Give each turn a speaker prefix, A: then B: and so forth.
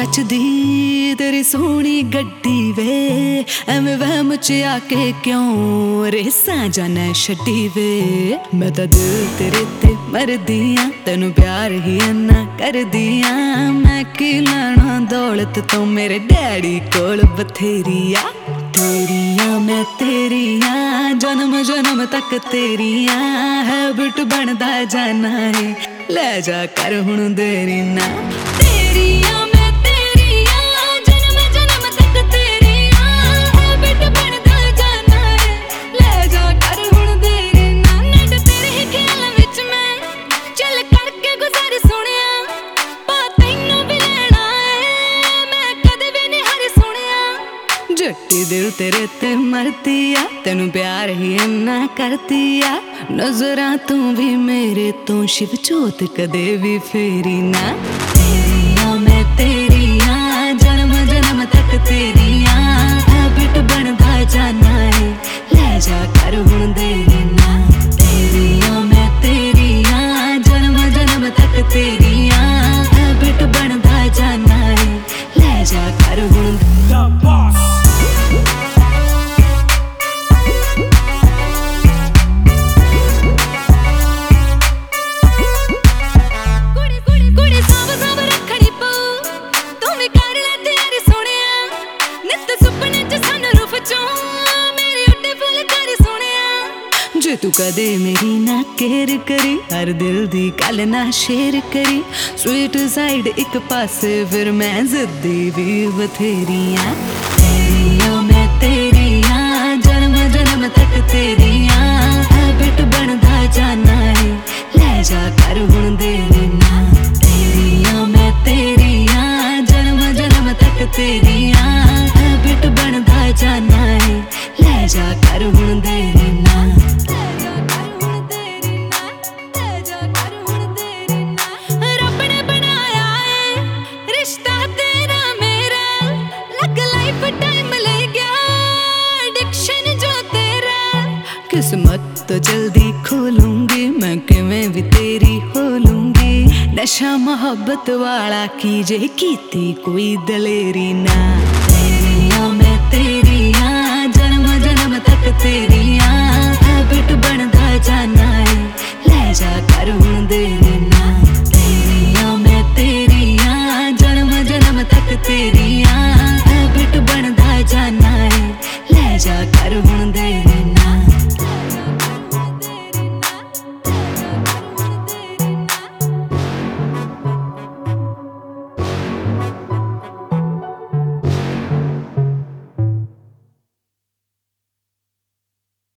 A: ਜੱਚਦੀ, ਤੇਰੀ ਸੋਹਣੀ ਗੱਡੀ ਵੇ। ਐਵੇਂ ਵਹਿਮ ਚ ਆ ਕੇ ਕਿਉਂ ਰੇਸਾਂ ਜਾਣਾ ਛੱਡੀ ਵੇ? ਮੈਂ ਤਾਂ ਦਿਲ ਤੇਰੇ ਤੇ ਮਰਦੀ ਆਂ ਤੈਨੂੰ ਪਿਆਰ ਹੀ ਇੰਨਾ ਕਰਦੀ ਆਂ ਮੈਂ ਕੀ ਲੈਣਾ ਦੌਲਤ ਤੋਂ ਮੇਰੇ ਡੈਡੀ ਕੋਲ? ਬਥੇਰੀ ਆ ਤੇਰੀਆਂ, ਮੈਂ ਤੇਰੀਆਂ। ਜਨਮ ਜਨਮ ਤੱਕ ਤੇਰੀਆਂ। ਹੈਬਿਟ ਬਣਦਾ ਜਾਣਾ ਏ। ਲੈ ਜਾ ਕਰ ਹੁਣ ਦੇਰੀ ਨਾ। ਤੇਰੀਆਂ ਸੁਣਿਆ ਦਿਲ ਤੇਰੇ ਤੇ ਮਰਦੀ ਆ ਤੈਨੂੰ ਪਿਆਰ ਹੀ ਇੰਨਾ ਕਰਦੀ ਆ ਨਜ਼ਰਾਂ ਤੂੰ ਵੀ ਮੇਰੇ ਤੋਂ ਸ਼ਿਵ ਜੋਤ ਕਦੇ ਵੀ ਫੇਰੀ ਨਾ। ਤੇਰੀਆਂ ਜੇ ਤੂੰ ਕਦੇ ਮੇਰੀ ਨਾ ਕੇਰ ਕਰੀ, ਹਰ ਦਿਲ ਦੀ ਗੱਲ ਨਾ ਸ਼ੇਅਰ ਕਰੀ। ਸਵੀਟ ਸਾਈਡ ਇੱਕ ਪਾਸੇ, ਫਿਰ ਮੈਂ ਜ਼ਿੱਦੀ ਵੀ ਬਥੇਰੀਆਂ। ਤੇਰੀਆਂ, ਮੈਂ ਤੇਰੀਆਂ, ਜਨਮ ਜਨਮ ਤੱਕ ਤੇਰੀਆਂ। ਹੈਬਿਟ ਬਣਦਾ ਜਾਣਾ ਏ, ਲੈ ਜਾ ਕਰ ਹੁਣ ਦੇਰੀ ਨਾ ਤੇਰੀਆਂ, ਮੈਂ ਤੇਰੀਆਂ, ਜਨਮ ਜਨਮ ਤੱਕ ਤੇਰੀਆਂ। ਤੋਂ ਜਲਦੀ ਖੋਲੂੰਗੀ, ਮੈਂ ਕਿਵੇਂ ਵੀ ਤੇਰੀ ਹੋ ਲੂੰਗੀ ਨਸ਼ਾ ਮੁਹੱਬਤ ਵਾਲਾ ਕੀ ਜੇ ਕੀਤੀ ਕੋਈ ਦਲੇਰੀ ਨਾ।